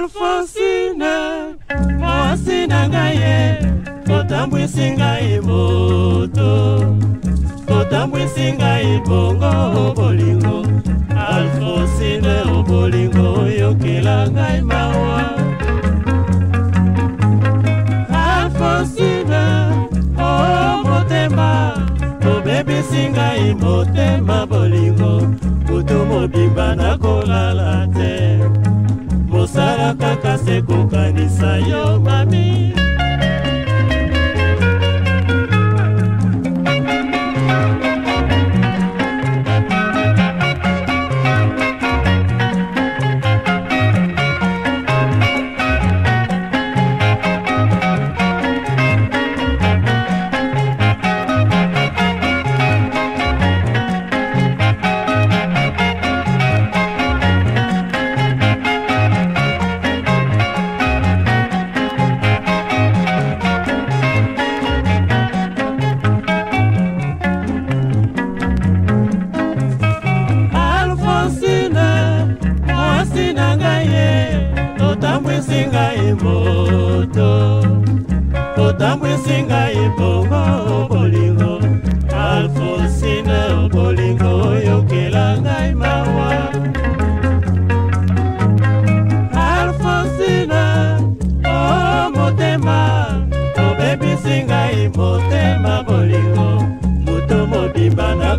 alfonsine mwasi na ngai ye kotambwisi ngai moto kotambwisi ngai bongo bolingo alfonsine obolingo oyokela ngai mawa alfonsine o oh motema obebisi ngai motema bolingo kutu mobimba nakolala te kaka sekokanisa yo mami ebongo bolingo alfonsine bolingo oyokela ngai mawa alfonsine o oh, motema obebisi ngai motema bolingo moto mobimba na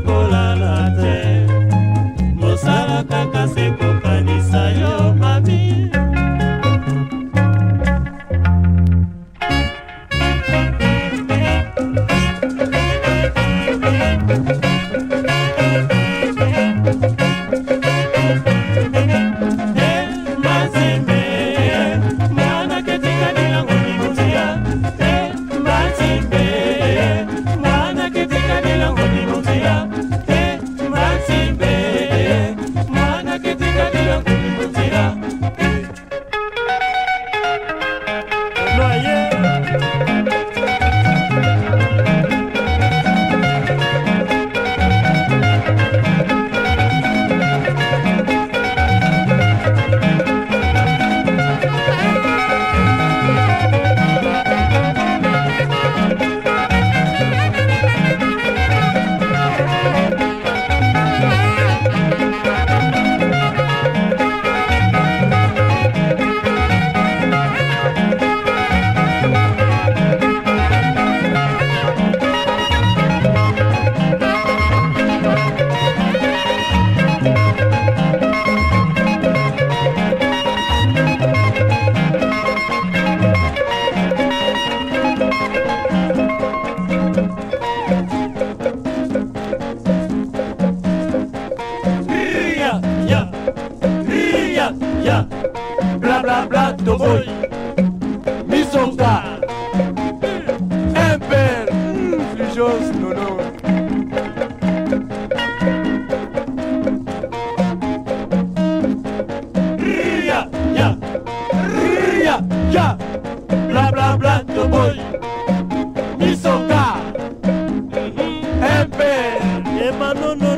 ya bla bla bla toboy misonga imper non. non ria ya ria ya bla bla bla toboy misonga non non.